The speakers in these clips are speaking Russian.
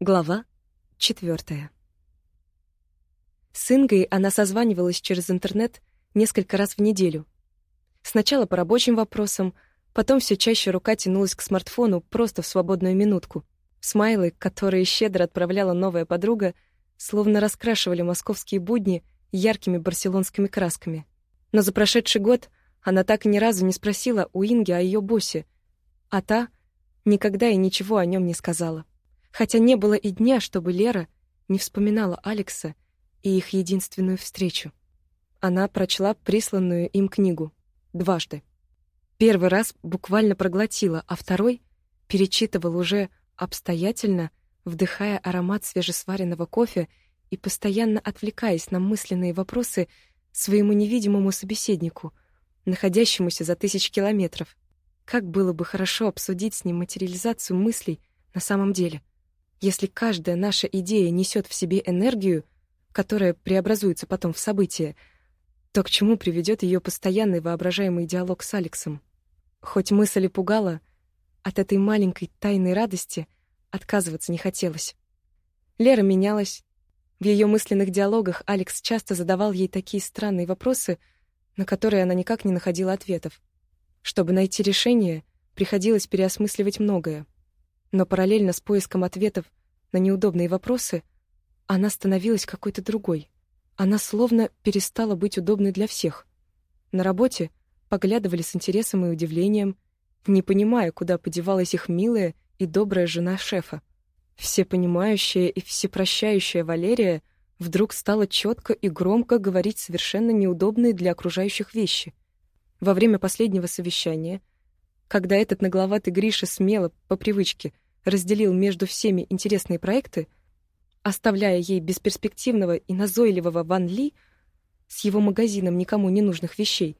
Глава четвертая. С Ингой она созванивалась через интернет несколько раз в неделю. Сначала по рабочим вопросам, потом все чаще рука тянулась к смартфону просто в свободную минутку. Смайлы, которые щедро отправляла новая подруга, словно раскрашивали московские будни яркими барселонскими красками. Но за прошедший год она так и ни разу не спросила у Инги о ее боссе, а та никогда и ничего о нем не сказала хотя не было и дня, чтобы Лера не вспоминала Алекса и их единственную встречу. Она прочла присланную им книгу дважды. Первый раз буквально проглотила, а второй перечитывал уже обстоятельно, вдыхая аромат свежесваренного кофе и постоянно отвлекаясь на мысленные вопросы своему невидимому собеседнику, находящемуся за тысяч километров. Как было бы хорошо обсудить с ним материализацию мыслей на самом деле — если каждая наша идея несет в себе энергию, которая преобразуется потом в событие, то к чему приведет ее постоянный воображаемый диалог с Алексом? Хоть мысль и пугала, от этой маленькой тайной радости отказываться не хотелось. Лера менялась. В ее мысленных диалогах Алекс часто задавал ей такие странные вопросы, на которые она никак не находила ответов. Чтобы найти решение, приходилось переосмысливать многое. Но параллельно с поиском ответов на неудобные вопросы она становилась какой-то другой. Она словно перестала быть удобной для всех. На работе поглядывали с интересом и удивлением, не понимая, куда подевалась их милая и добрая жена шефа. Всепонимающая и всепрощающая Валерия вдруг стала четко и громко говорить совершенно неудобные для окружающих вещи. Во время последнего совещания, когда этот нагловатый Гриша смело, по привычке, разделил между всеми интересные проекты, оставляя ей бесперспективного и назойливого Ван Ли с его магазином никому не нужных вещей,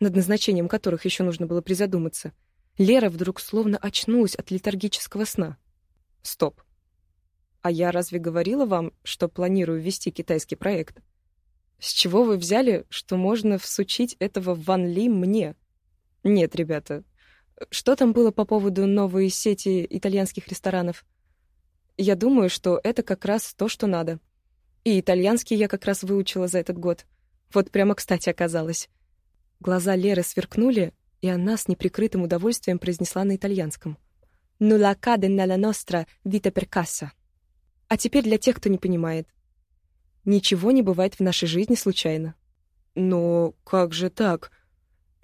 над назначением которых еще нужно было призадуматься, Лера вдруг словно очнулась от летаргического сна. Стоп. А я разве говорила вам, что планирую вести китайский проект? С чего вы взяли, что можно всучить этого Ван Ли мне? Нет, ребята, что там было по поводу новой сети итальянских ресторанов? Я думаю, что это как раз то, что надо. И итальянский я как раз выучила за этот год. Вот прямо кстати оказалось. Глаза Леры сверкнули, и она с неприкрытым удовольствием произнесла на итальянском. «Nulla accade nella nostra vita per casa». А теперь для тех, кто не понимает. Ничего не бывает в нашей жизни случайно. «Но как же так?»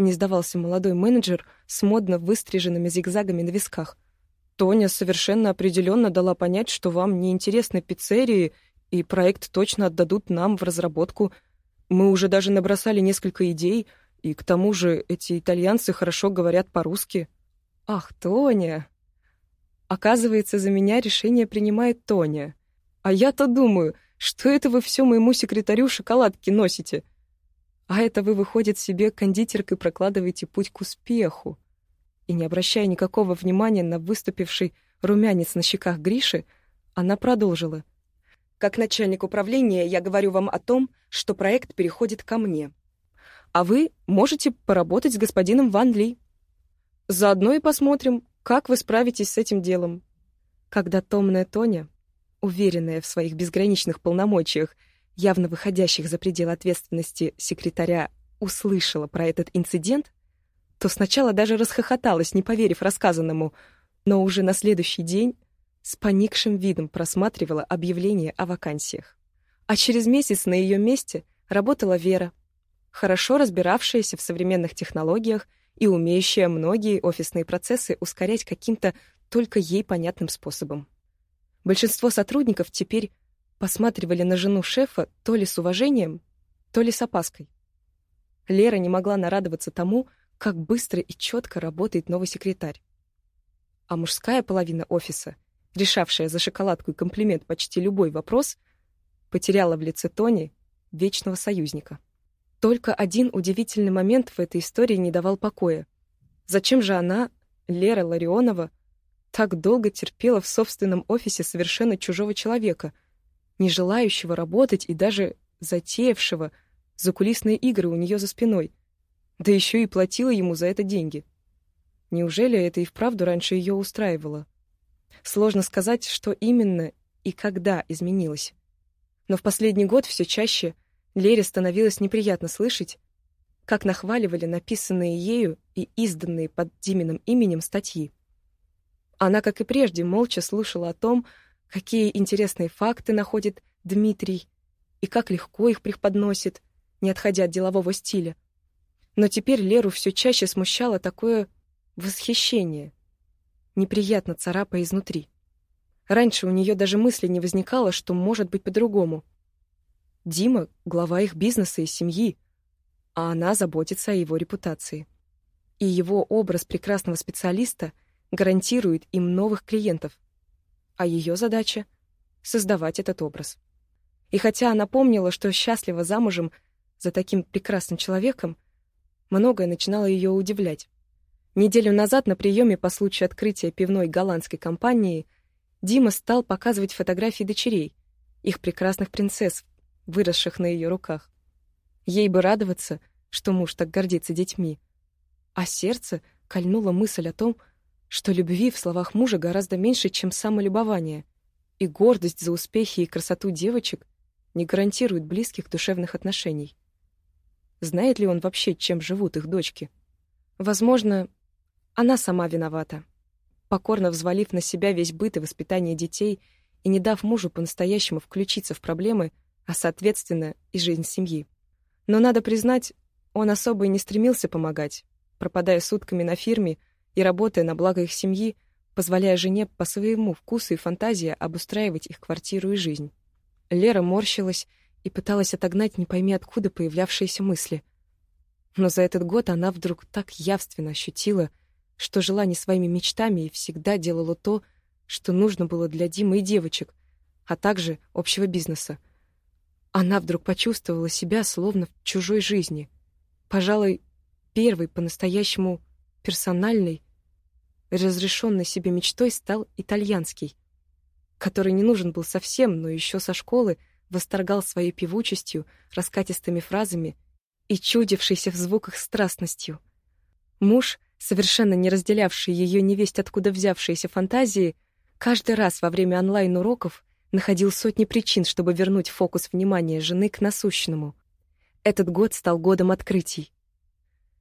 Не сдавался молодой менеджер с модно выстриженными зигзагами на висках. Тоня совершенно определенно дала понять, что вам не интересны пиццерии, и проект точно отдадут нам в разработку. Мы уже даже набросали несколько идей, и к тому же эти итальянцы хорошо говорят по-русски. Ах, Тоня! Оказывается, за меня решение принимает Тоня. А я-то думаю, что это вы все моему секретарю шоколадки носите? А это вы, выходит, себе кондитеркой прокладываете путь к успеху. И не обращая никакого внимания на выступивший румянец на щеках Гриши, она продолжила. Как начальник управления я говорю вам о том, что проект переходит ко мне. А вы можете поработать с господином Ван Ли. Заодно и посмотрим, как вы справитесь с этим делом. Когда томная Тоня, уверенная в своих безграничных полномочиях, явно выходящих за пределы ответственности секретаря, услышала про этот инцидент, то сначала даже расхохоталась, не поверив рассказанному, но уже на следующий день с поникшим видом просматривала объявление о вакансиях. А через месяц на ее месте работала Вера, хорошо разбиравшаяся в современных технологиях и умеющая многие офисные процессы ускорять каким-то только ей понятным способом. Большинство сотрудников теперь посматривали на жену шефа то ли с уважением, то ли с опаской. Лера не могла нарадоваться тому, как быстро и четко работает новый секретарь. А мужская половина офиса, решавшая за шоколадку и комплимент почти любой вопрос, потеряла в лице Тони вечного союзника. Только один удивительный момент в этой истории не давал покоя. Зачем же она, Лера Ларионова, так долго терпела в собственном офисе совершенно чужого человека, не желающего работать и даже затеявшего закулисные игры у нее за спиной, да еще и платила ему за это деньги. Неужели это и вправду раньше ее устраивало? Сложно сказать, что именно и когда изменилась. Но в последний год все чаще Лере становилось неприятно слышать, как нахваливали написанные ею и изданные под Диминым именем статьи. Она, как и прежде, молча слушала о том, какие интересные факты находит Дмитрий и как легко их преподносит, не отходя от делового стиля. Но теперь Леру все чаще смущало такое восхищение, неприятно царапая изнутри. Раньше у нее даже мысли не возникало, что может быть по-другому. Дима — глава их бизнеса и семьи, а она заботится о его репутации. И его образ прекрасного специалиста гарантирует им новых клиентов. А ее задача — создавать этот образ. И хотя она помнила, что счастлива замужем за таким прекрасным человеком, многое начинало ее удивлять. Неделю назад на приеме по случаю открытия пивной голландской компании Дима стал показывать фотографии дочерей, их прекрасных принцесс, выросших на ее руках. Ей бы радоваться, что муж так гордится детьми. А сердце кольнула мысль о том, любви в словах мужа гораздо меньше, чем самолюбование, и гордость за успехи и красоту девочек не гарантирует близких душевных отношений. Знает ли он вообще, чем живут их дочки? Возможно, она сама виновата, покорно взвалив на себя весь быт и воспитание детей и не дав мужу по-настоящему включиться в проблемы, а, соответственно, и жизнь семьи. Но надо признать, он особо и не стремился помогать, пропадая сутками на фирме и работая на благо их семьи, позволяя жене по своему вкусу и фантазии обустраивать их квартиру и жизнь. Лера морщилась и пыталась отогнать не пойми откуда появлявшиеся мысли. Но за этот год она вдруг так явственно ощутила, что жила не своими мечтами и всегда делала то, что нужно было для Димы и девочек, а также общего бизнеса. Она вдруг почувствовала себя словно в чужой жизни. Пожалуй, первой по-настоящему персональной, разрешенной себе мечтой стал итальянский, который не нужен был совсем, но еще со школы восторгал своей певучестью, раскатистыми фразами и чудившейся в звуках страстностью. Муж, совершенно не разделявший ее невесть откуда взявшиеся фантазии, каждый раз во время онлайн-уроков находил сотни причин, чтобы вернуть фокус внимания жены к насущному. Этот год стал годом открытий.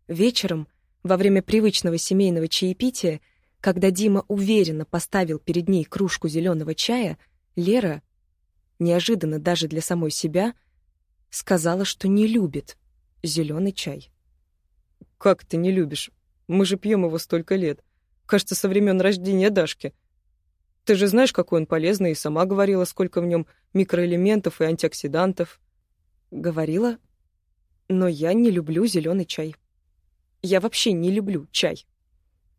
Вечером, во время привычного семейного чаепития, когда Дима уверенно поставил перед ней кружку зеленого чая, Лера, неожиданно даже для самой себя, сказала, что не любит зеленый чай. «Как ты не любишь? Мы же пьем его столько лет. Кажется, со времен рождения Дашки. Ты же знаешь, какой он полезный, и сама говорила, сколько в нем микроэлементов и антиоксидантов. Говорила, но я не люблю зеленый чай. Я вообще не люблю чай.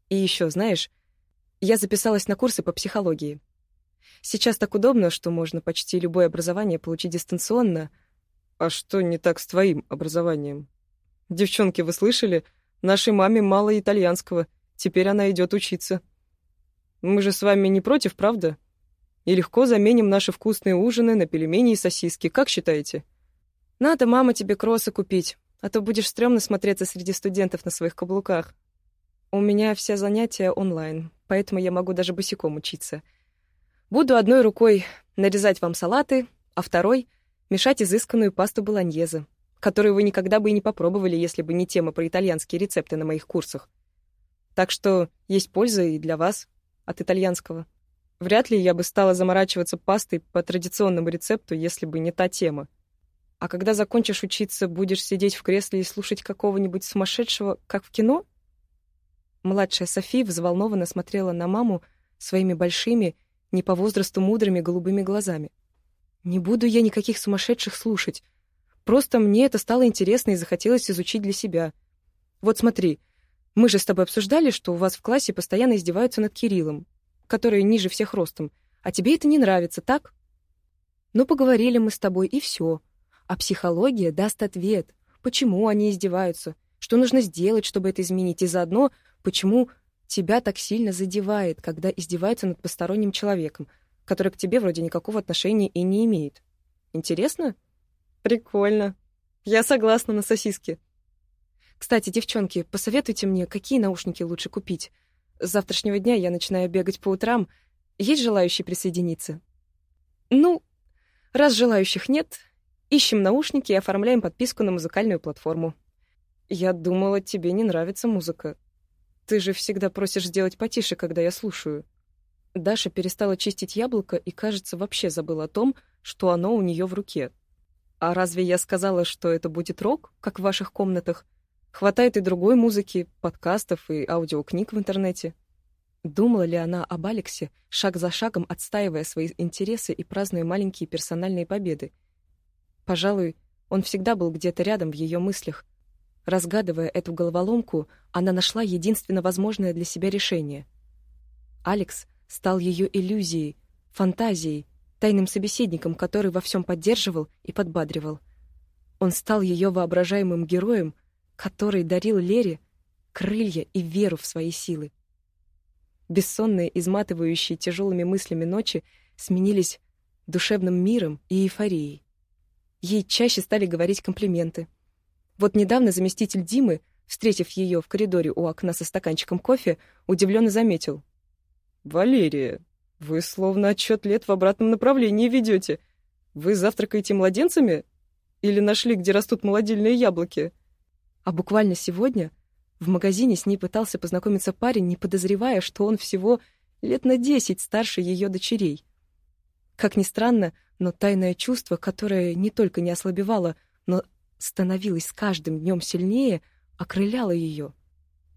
И еще, знаешь, я записалась на курсы по психологии. Сейчас так удобно, что можно почти любое образование получить дистанционно. А что не так с твоим образованием? Девчонки, вы слышали? Нашей маме мало итальянского. Теперь она идет учиться. Мы же с вами не против, правда? И легко заменим наши вкусные ужины на пельмени и сосиски, как считаете? Надо, мама, тебе кроссы купить, а то будешь стрёмно смотреться среди студентов на своих каблуках. У меня все занятия онлайн, поэтому я могу даже босиком учиться. Буду одной рукой нарезать вам салаты, а второй — мешать изысканную пасту болоньезе, которую вы никогда бы и не попробовали, если бы не тема про итальянские рецепты на моих курсах. Так что есть польза и для вас от итальянского. Вряд ли я бы стала заморачиваться пастой по традиционному рецепту, если бы не та тема. А когда закончишь учиться, будешь сидеть в кресле и слушать какого-нибудь сумасшедшего, как в кино? Младшая София взволнованно смотрела на маму своими большими, не по возрасту мудрыми голубыми глазами. «Не буду я никаких сумасшедших слушать. Просто мне это стало интересно и захотелось изучить для себя. Вот смотри, мы же с тобой обсуждали, что у вас в классе постоянно издеваются над Кириллом, который ниже всех ростом. А тебе это не нравится, так? Ну, поговорили мы с тобой, и все. А психология даст ответ, почему они издеваются, что нужно сделать, чтобы это изменить, и заодно, почему тебя так сильно задевает, когда издеваются над посторонним человеком, который к тебе вроде никакого отношения и не имеет. Интересно? Прикольно. Я согласна на сосиски. Кстати, девчонки, посоветуйте мне, какие наушники лучше купить. С завтрашнего дня я начинаю бегать по утрам. Есть желающие присоединиться? Ну, раз желающих нет, ищем наушники и оформляем подписку на музыкальную платформу. Я думала, тебе не нравится музыка. Ты же всегда просишь сделать потише, когда я слушаю. Даша перестала чистить яблоко и, кажется, вообще забыла о том, что оно у нее в руке. А разве я сказала, что это будет рок, как в ваших комнатах? Хватает и другой музыки, подкастов и аудиокниг в интернете. Думала ли она об Алексе, шаг за шагом отстаивая свои интересы и празднуя маленькие персональные победы? Пожалуй, он всегда был где-то рядом в ее мыслях. Разгадывая эту головоломку, она нашла единственно возможное для себя решение. Алекс стал ее иллюзией, фантазией, тайным собеседником, который во всем поддерживал и подбадривал. Он стал ее воображаемым героем, который дарил Лере крылья и веру в свои силы. Бессонные, изматывающие тяжелыми мыслями ночи сменились душевным миром и эйфорией. Ей чаще стали говорить комплименты. Вот недавно заместитель Димы, встретив ее в коридоре у окна со стаканчиком кофе, удивленно заметил. «Валерия, вы словно отчет лет в обратном направлении ведете. Вы завтракаете младенцами? Или нашли, где растут молодильные яблоки?» А буквально сегодня в магазине с ней пытался познакомиться парень, не подозревая, что он всего лет на десять старше ее дочерей. Как ни странно, но тайное чувство, которое не только не ослабевало, но становилось с каждым днем сильнее, окрыляло ее,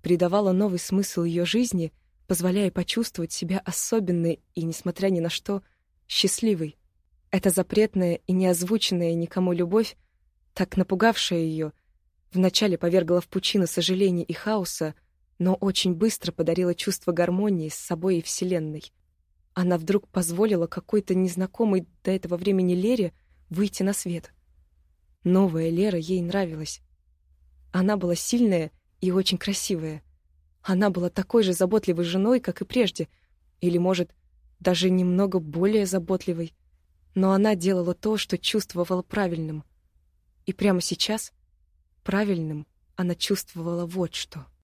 придавало новый смысл ее жизни — позволяя почувствовать себя особенной и, несмотря ни на что, счастливой. Эта запретная и неозвученная никому любовь, так напугавшая ее, вначале повергла в пучину сожаления и хаоса, но очень быстро подарила чувство гармонии с собой и Вселенной. Она вдруг позволила какой-то незнакомой до этого времени Лере выйти на свет. Новая Лера ей нравилась. Она была сильная и очень красивая. Она была такой же заботливой женой, как и прежде, или, может, даже немного более заботливой. Но она делала то, что чувствовала правильным. И прямо сейчас правильным она чувствовала вот что —